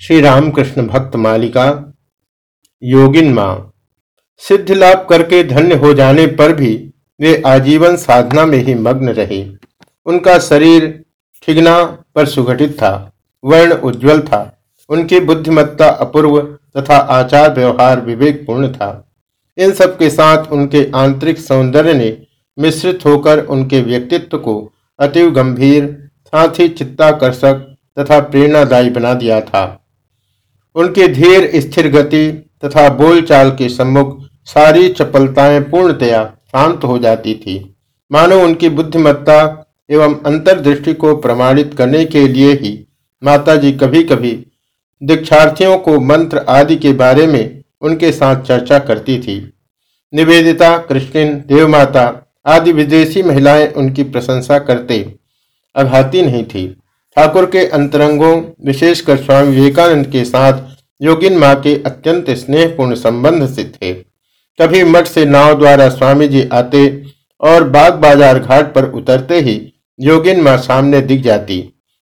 श्री रामकृष्ण भक्त मालिका, योगिन माँ। सिद्ध लाभ करके धन्य हो जाने पर भी वे आजीवन साधना में ही मग्न रहे। उनका शरीर ठिगना पर सुगठित था, वर्ण उज्जवल था, उनकी बुद्धिमत्ता अपूर्व तथा आचार व्यवहार विवेकपूर्ण था। इन सब के साथ उनके आंतरिक सौंदर्य ने मिश्रित होकर उनके व्यक्तित्व को अतिव गंभीर, साथ ही चित्ताकर्षक तथा प्रेरणादायी बना दिया था। उनके धीर, स्थिर गति तथा बोलचाल के सम्मुख सारी चपलताएँ पूर्णतया शांत हो जाती थी। मानो उनकी बुद्धिमत्ता एवं अंतर्दृष्टि को प्रमाणित करने के लिए ही माताजी कभी कभी दीक्षार्थियों को मंत्र आदि के बारे में उनके साथ चर्चा करती थी। निवेदिता कृष्ण देवमाता आदि विदेशी महिलाएँ उनकी प्रशंसा करते अघाती नहीं थी। ठाकुर के अंतरंगों, विशेषकर स्वामी विवेकानंद के साथ योगिन माँ के अत्यंत स्नेहपूर्ण संबंध से थे। कभी मठ से नाव द्वारा स्वामी जी आते और बाग बाज़ार घाट पर उतरते ही योगिन माँ सामने दिख जाती।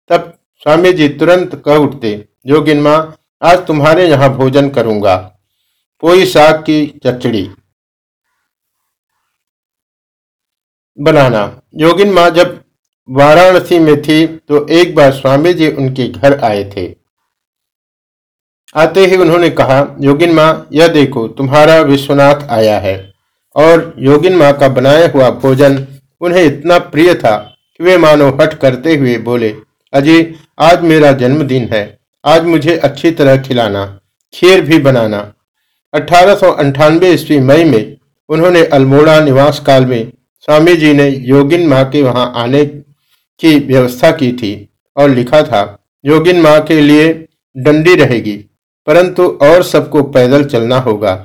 तब स्वामी जी तुरंत कह उठते, योगिन माँ, आज तुम्हारे यहाँ भोजन करूँगा। कोई साग की चचड़ी बनाना। योगिन माँ जब वाराणसी में थी तो एक बार स्वामी जी उनके घर आए थे। आते ही उन्होंने कहा, योगिन माँ, यह देखो, तुम्हारा विश्वनाथ आया है और योगिन माँ का बनाया हुआ भोजन उन्हें इतना प्रिय था कि वे मानो हट करते हुए बोले अजय आज मेरा जन्मदिन है, आज मुझे अच्छी तरह खिलाना, खीर भी बनाना। अठारह ईस्वी मई में उन्होंने अल्मोड़ा निवास काल में स्वामी जी ने योगिन माँ के वहाँ आने की व्यवस्था की थी और लिखा था, योगिन माँ के लिए डंडी रहेगी, परंतु और सबको पैदल चलना होगा।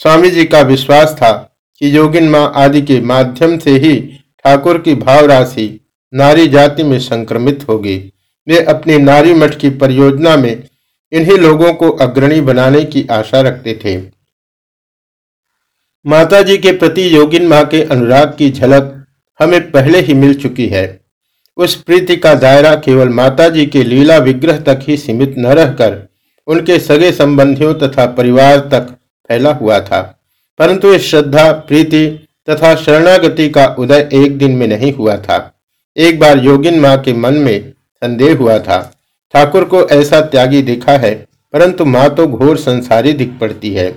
स्वामी जी का विश्वास था कि योगिन माँ आदि के माध्यम से ही ठाकुर की भाव राशि नारी जाति में संक्रमित होगी। वे अपनी नारी मठ की परियोजना में इन्हीं लोगों को अग्रणी बनाने की आशा रखते थे। माता जी के प्रति योगिन माँ के अनुराग की झलक हमें पहले ही मिल चुकी है। उस प्रीति का दायरा केवल माता जी के लीला विग्रह तक ही सीमित न रहकर उनके सगे संबंधियों तथा परिवार तक फैला हुआ था। परंतु इस श्रद्धा, प्रीति तथा शरणागति का उदय एक दिन में नहीं हुआ था। एक बार योगिन माँ के मन में संदेह हुआ था, ठाकुर को ऐसा त्यागी देखा है, परंतु माँ तो घोर संसारी दिख पड़ती है।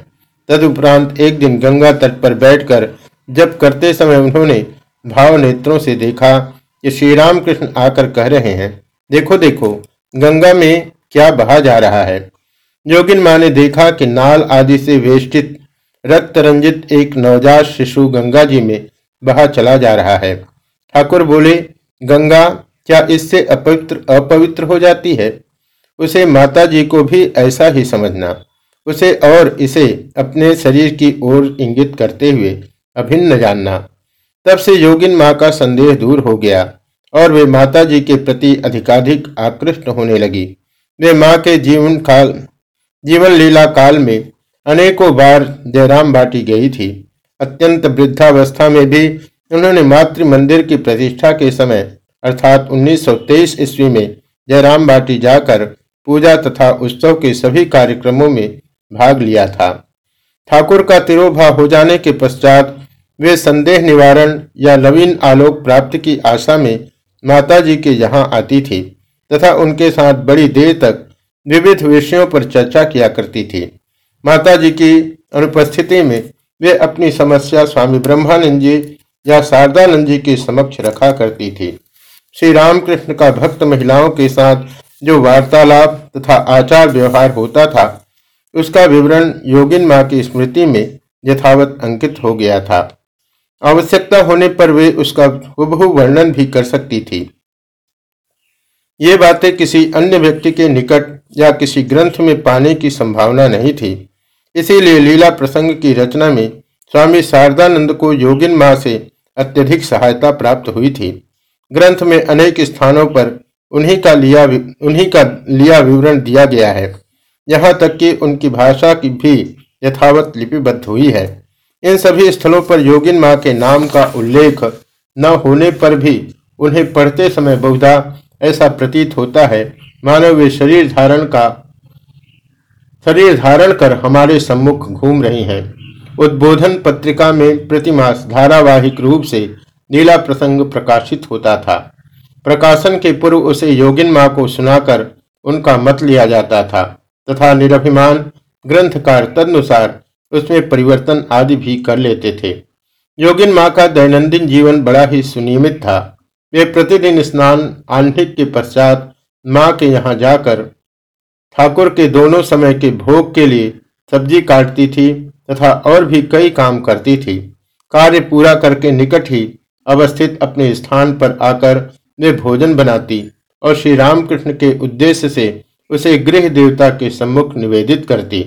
तदुपरांत एक दिन गंगा तट पर बैठकर जब करते समय उन्होंने भाव नेत्रों से देखा कि श्री राम कृष्ण आकर कह रहे हैं, देखो देखो, गंगा में क्या बहा जा रहा है? योगिन माँ ने देखा कि नाल आदि से वेष्टित रक्त रंजित एक नवजात शिशु गंगा जी में बहा चला जा रहा है। ठाकुर बोले, गंगा, क्या इससे अपवित्र अपवित्र हो जाती है? उसे माता जी को भी ऐसा ही समझना। उसे और इसे अपने शरीर की ओर इंगित करते हुए अभिन्न जानना। तब से योगिन माँ का संदेह दूर हो गया और वे माता जी के प्रति अधिकाधिक आकृष्ट होने लगी। वे माँ के जीवन काल, जीवन लीला काल में अनेकों बार जयराम बाटी गई थी। अत्यंत वृद्धावस्था में भी उन्होंने मातृ मंदिर की प्रतिष्ठा के समय, अर्थात 1923 ईस्वी में जयराम बाटी जाकर पूजा तथा उत्सव के सभी कार्यक्रमों में भाग लिया था। ठाकुर का तिरोभा हो जाने के पश्चात वे संदेह निवारण या नवीन आलोक प्राप्ति की आशा में माता जी के यहाँ आती थी तथा उनके साथ बड़ी देर तक विविध विषयों पर चर्चा किया करती थी। माता जी की अनुपस्थिति में वे अपनी समस्या स्वामी ब्रह्मानंद जी या शारदानंद जी के समक्ष रखा करती थी। श्री रामकृष्ण का भक्त महिलाओं के साथ जो वार्तालाप तथा आचार व्यवहार होता था, उसका विवरण योगिन माँ की स्मृति में यथावत अंकित हो गया था। आवश्यकता होने पर वे उसका हुबहू वर्णन भी कर सकती थी। ये बातें किसी अन्य व्यक्ति के निकट या किसी ग्रंथ में पाने की संभावना नहीं थी। इसीलिए लीला प्रसंग की रचना में स्वामी शारदानंद को योगिन माँ से अत्यधिक सहायता प्राप्त हुई थी। ग्रंथ में अनेक स्थानों पर उन्हीं का लिया उन्हीं का लिया विवरण दिया गया है। यहाँ तक कि उनकी भाषा की भी यथावत लिपिबद्ध हुई है। इन सभी स्थलों पर योगिन माँ के नाम का उल्लेख न होने पर भी उन्हें पढ़ते समय बहुधा ऐसा प्रतीत होता है। मानव वे शरीर धारण का, शरीर धारण कर हमारे सम्मुख घूम रही हैं। उद्बोधन पत्रिका में प्रतिमास धारावाहिक रूप से लीला प्रसंग प्रकाशित होता था। प्रकाशन के पूर्व उसे योगिन माँ को सुनाकर उनका मत लिया जाता था तथा निरभिमान ग्रंथकार तदनुसार उसमें परिवर्तन आदि भी कर लेते थे। योगिन माँ का दैनंदिन जीवन बड़ा ही सुनियमित था। वे प्रतिदिन स्नान आह्निक के पश्चात माँ के यहाँ जाकर ठाकुर के दोनों समय के भोग के लिए सब्ज़ी काटती थी तथा और भी कई काम करती थी। कार्य पूरा करके निकट ही अवस्थित अपने स्थान पर आकर वे भोजन बनाती और श्री रामकृष्ण के उद्देश्य से उसे गृह देवता के सम्मुख निवेदित करती।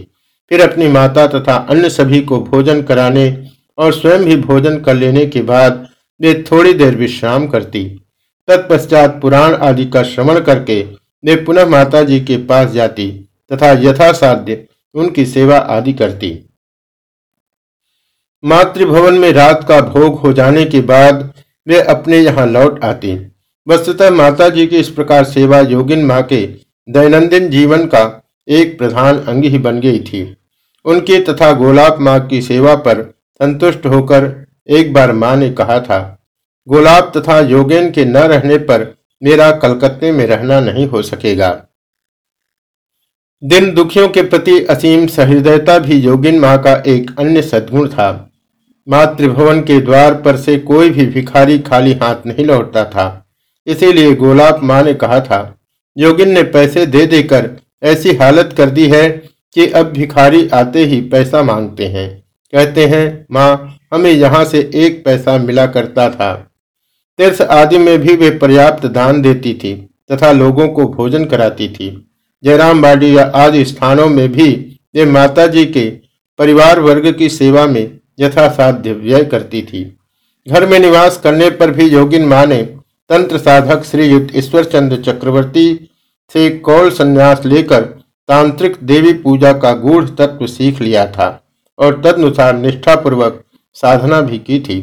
फिर अपनी माता तथा अन्य सभी को भोजन कराने और स्वयं भी भोजन कर लेने के बाद वे थोड़ी देर विश्राम करती। तत्पश्चात पुराण आदि का श्रवण करके वे पुनः माता जी के पास जाती तथा यथासाध्य उनकी सेवा आदि करती। मातृभवन में रात का भोग हो जाने के बाद वे अपने यहाँ लौट आती। वस्तुतः माता जी की इस प्रकार सेवा योगिन माँ के दैनंदिन जीवन का एक प्रधान अंग ही बन गई थी। उनकी तथा गोलाब माँ की सेवा पर संतुष्ट होकर एक बार माँ ने कहा था, गोलाब तथा योगेन के न रहने पर मेरा कलकत्ते में रहना नहीं हो सकेगा। दिन दुखियों के प्रति असीम सहृदयता भी योगिन माँ का एक अन्य सद्गुण था। मातृभवन के द्वार पर से कोई भी भिखारी खाली हाथ नहीं लौटता था। इसीलिए गोलाब माँ ने कहा था, योगिन ने पैसे दे देकर ऐसी हालत कर दी है कि अब भिखारी आते ही पैसा मांगते हैं। कहते हैं, माँ, हमें यहाँ से एक पैसा मिला करता था। तीर्थ आदि में भी वे पर्याप्त दान देती थी तथा लोगों को भोजन कराती थी। जयराम बाड़ी या आदि स्थानों में भी वे माता जी के परिवार वर्ग की सेवा में यथासाध्य व्यय करती थी। घर में निवास करने पर भी योगिन माँ ने तंत्र साधक श्रीयुक्त ईश्वर चंद्र चक्रवर्ती से कौल संन्यास लेकर तांत्रिक देवी पूजा का गूढ़ तत्व सीख लिया था और तदनुसार निष्ठापूर्वक साधना भी की थी।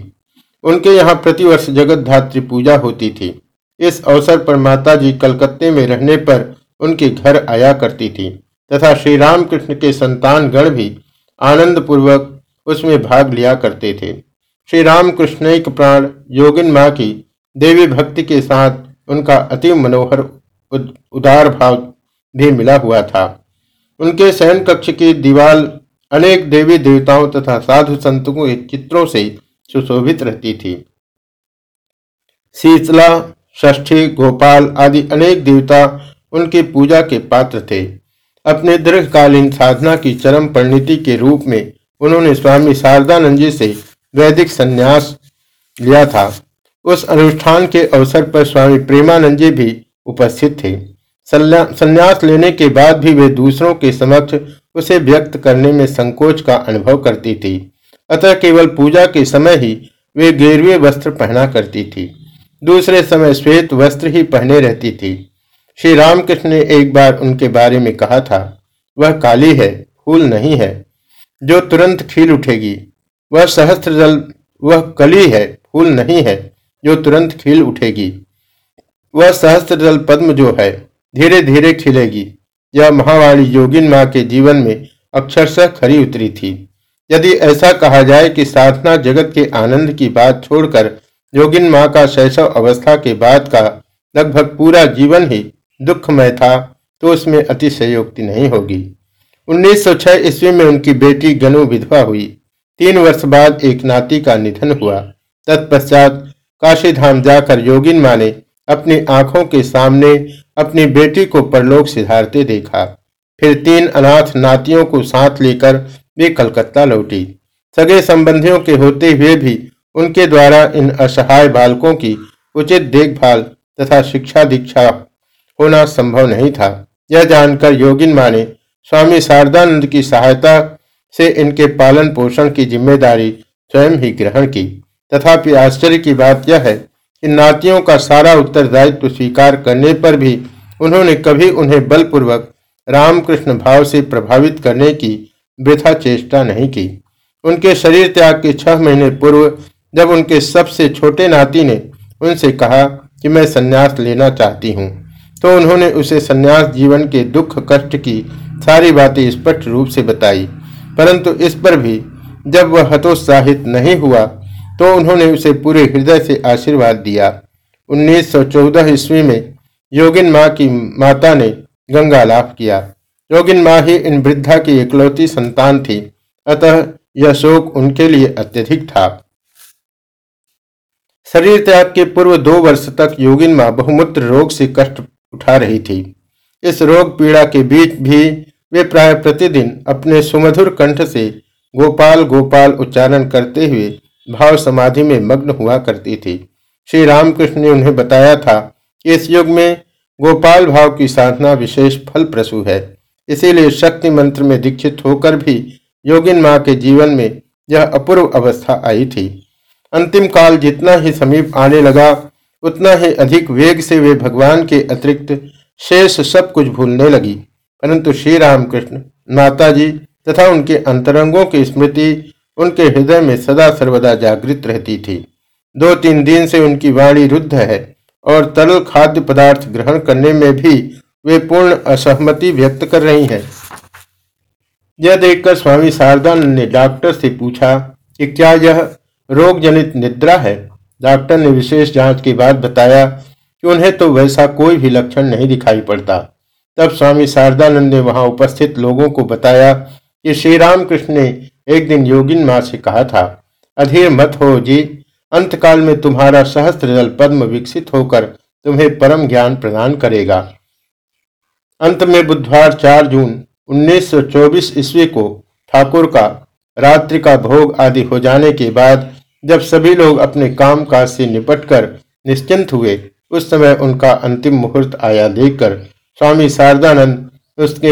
उनके यहाँ प्रतिवर्ष जगत धात्री पूजा होती थी। इस अवसर पर माता जी कलकत्ते में रहने पर उनके घर आया करती थी तथा श्री रामकृष्ण के संतान गण भी आनंद पूर्वक उसमें भाग लिया करते थे। श्री रामकृष्ण एक प्राण योगिन माँ की देवी भक्ति के साथ उनका अति मनोहर उदार भाव भी मिला हुआ था। उनके शयन कक्ष की दीवार अनेक देवी देवताओं तथा साधु संतों के चित्रों से सुशोभित रहती थी। शीतला, षष्ठी, गोपाल आदि अनेक देवता उनकी पूजा के पात्र थे। अपने दीर्घकालीन साधना की चरम परिणति के रूप में उन्होंने स्वामी शारदानंद जी से वैदिक संन्यास लिया था। उस अनुष्ठान के अवसर पर स्वामी प्रेमानंद जी भी उपस्थित थे। संन्यास लेने के बाद भी वे दूसरों के समक्ष उसे व्यक्त करने में संकोच का अनुभव करती थी। अतः केवल पूजा के समय ही वे गेरवे वस्त्र पहना करती थी। दूसरे समय श्वेत वस्त्र ही पहने रहती थी। श्री रामकृष्ण ने एक बार उनके बारे में कहा था, वह काली है, फूल नहीं है, जो तुरंत खिल उठेगी। वह सहस्त्र जल वह कली है, फूल नहीं है, जो तुरंत खिल उठेगी। वह सहस्त्र जल पद्म जो है धीरे धीरे खिलेगी। यह महावाणी योगिन माँ के जीवन में अक्षरशः खरी उतरी थी। यदि ऐसा कहा जाए कि साधना जगत के आनंद की बात छोड़कर योगिन माँ का शैशव अवस्था के बाद का लगभग पूरा जीवन ही दुखमय था तो उसमें अतिशयोक्ति नहीं होगी। 1906 ईस्वी में उनकी बेटी गनु विधवा हुई। तीन वर्ष बाद एक नाती का निधन हुआ। तत्पश्चात काशी धाम जाकर योगिन माँ ने अपनी आँखों के सामने अपनी बेटी को परलोक सिधारते देखा। फिर तीन अनाथ नातियों को साथ लेकर वे कलकत्ता लौटी। सगे संबंधियों के होते हुए भी उनके द्वारा इन असहाय बालकों की उचित देखभाल तथा शिक्षा दीक्षा होना संभव नहीं था। यह जानकर योगिन माँ ने स्वामी शारदानंद की सहायता से इनके पालन पोषण की ज़िम्मेदारी स्वयं ही ग्रहण की। तथापि आश्चर्य की बात यह है कि नातियों का सारा उत्तरदायित्व स्वीकार करने पर भी उन्होंने कभी उन्हें बलपूर्वक रामकृष्ण भाव से प्रभावित करने की वृथा चेष्टा नहीं की। उनके शरीर त्याग के छह महीने पूर्व जब उनके सबसे छोटे नाती ने उनसे कहा कि मैं संन्यास लेना चाहती हूँ तो उन्होंने उसे संन्यास जीवन के दुख कष्ट की सारी बातें स्पष्ट रूप से बताई। परंतु इस पर भी जब वह हतोत्साहित नहीं हुआ तो उन्होंने उसे पूरे हृदय से आशीर्वाद दिया। 1914 ईस्वी में योगिन माँ की माता ने गंगा लाभ किया। योगिन माँ ही इन वृद्धा की इकलौती संतान थी, अतः यह शोक उनके लिए अत्यधिक था। शरीर त्याग के पूर्व दो वर्ष तक योगिन माँ बहुमूत्र रोग से कष्ट उठा रही थी। इस रोग पीड़ा के बीच भी वे प्राय प्रतिदिन अपने सुमधुर कंठ से गोपाल गोपाल उच्चारण करते हुए भाव समाधि में मग्न हुआ करती थी। श्री रामकृष्ण ने उन्हें बताया था कि इस युग में गोपाल भाव की साधना विशेष फल प्रसू है। इसीलिए शक्ति मंत्र में दीक्षित होकर भी योगिन माँ के जीवन में यह अपूर्व अवस्था आई थी। अंतिम काल जितना ही समीप आने लगा, उतना ही अधिक वेग से वे भगवान के अतिरिक्त शेष सब कुछ भूलने लगी। परंतु श्री रामकृष्ण माता जी तथा उनके अंतरंगों की स्मृति उनके हृदय में सदा सर्वदा जागृत रहती थी। दो तीन दिन से उनकी वाणी रुद्ध है और तरल खाद्य पदार्थ ग्रहण करने में भी वे पूर्ण असहमति व्यक्त कर रही हैं। यह देखकर स्वामी शारदानंद ने डॉक्टर से पूछा कि क्या यह रोग जनित निद्रा है? डॉक्टर ने विशेष जाँच के बाद बताया कि उन्हें तो वैसा कोई भी लक्षण नहीं दिखाई पड़ता। तब स्वामी शारदानंद ने वहाँ उपस्थित लोगों को बताया कि श्री रामकृष्ण ने एक दिन योगिन माँ से कहा था अधीर मत हो जी। अंतकाल में तुम्हारा सहस्त्र जल पद्म विकसित होकर तुम्हें परम ज्ञान प्रदान करेगा। अंत में बुधवार 4 जून 1924 ईस्वी को ठाकुर का रात्रि का भोग आदि हो जाने के बाद जब सभी लोग अपने काम काज से निपटकर निश्चिंत हुए, उस समय उनका अंतिम मुहूर्त आया देखकर स्वामी शारदानंद उसके,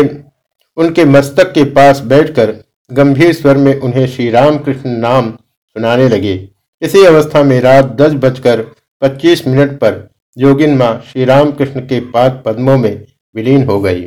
उनके मस्तक के पास बैठकर गंभीर स्वर में उन्हें श्री रामकृष्ण नाम सुनाने लगे। इसी अवस्था में रात दस बजकर पच्चीस मिनट पर योगिन माँ श्री राम कृष्ण के पाद पद्मों में विलीन हो गई।